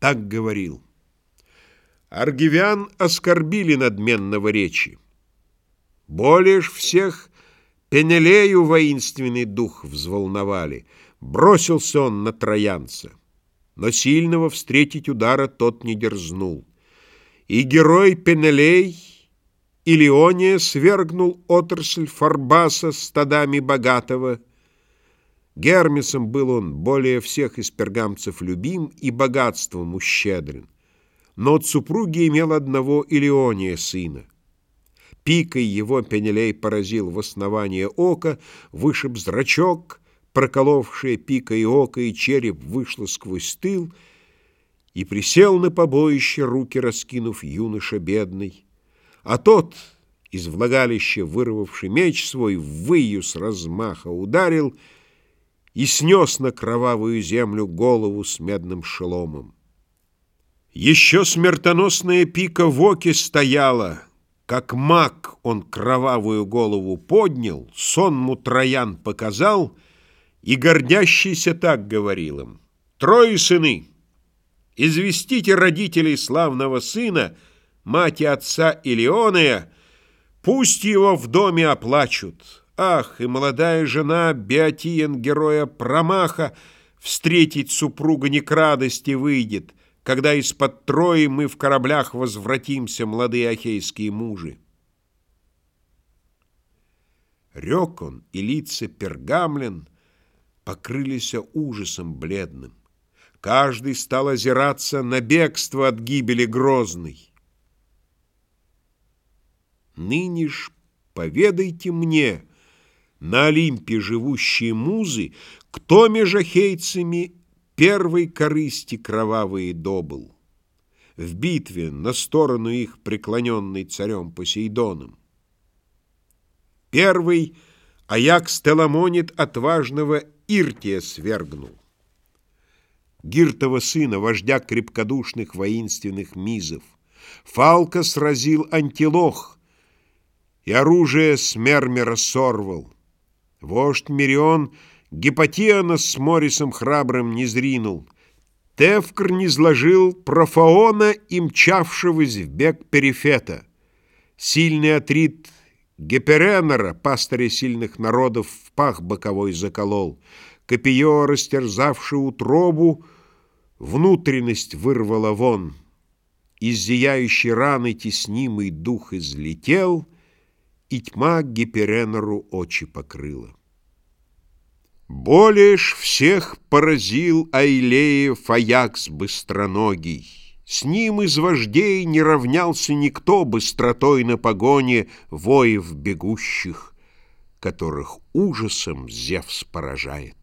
так говорил. Аргивян оскорбили надменного речи. Более ж всех Пенелею воинственный дух взволновали. Бросился он на троянца, но сильного встретить удара тот не дерзнул. И герой Пенелей Илиония свергнул отрасль Фарбаса стадами богатого, Гермесом был он более всех из пергамцев любим и богатством ущедрен. Но от супруги имел одного Илиония сына. Пикой его Пенелей поразил в основание ока, вышиб зрачок, проколовшее пикой око и череп вышло сквозь тыл, и присел на побоище, руки раскинув юноша бедный. А тот, из влагалища вырвавший меч свой, выю с размаха ударил — и снес на кровавую землю голову с медным шеломом. Еще смертоносная пика в оке стояла, как маг он кровавую голову поднял, сонму троян показал, и гордящийся так говорил им, «Трое сыны, известите родителей славного сына, мать и отца Илиония, пусть его в доме оплачут, Ах, и молодая жена Беотиен, героя Промаха, встретить супруга не к радости выйдет, когда из-под Трои мы в кораблях возвратимся, молодые ахейские мужи. Рек он, и лица пергамлен покрылись ужасом бледным. Каждый стал озираться на бегство от гибели грозной. Ныне ж поведайте мне, на Олимпе живущие музы, кто межахейцами первой корысти кровавые добыл? В битве на сторону их преклоненный царем Посейдоном. Первый Аякс Теламонит отважного Иртия свергнул. Гиртова сына, вождя крепкодушных воинственных мизов. Фалка сразил антилох, и оружие с мермера сорвал. Вождь Мирион Гепатиана с Морисом храбрым не зринул. Тевкр не зложил Профаона и мчавшегося в бег Перифета. Сильный атрит Геперенера, пастыря сильных народов, в пах боковой заколол. Копье, растерзавши утробу, внутренность вырвало вон. Из зияющей раны теснимый дух излетел — и тьма Гиперенеру очи покрыла. Более ж всех поразил Айлеев Аякс быстроногий. С ним из вождей не равнялся никто быстротой на погоне воев бегущих, которых ужасом Зевс поражает.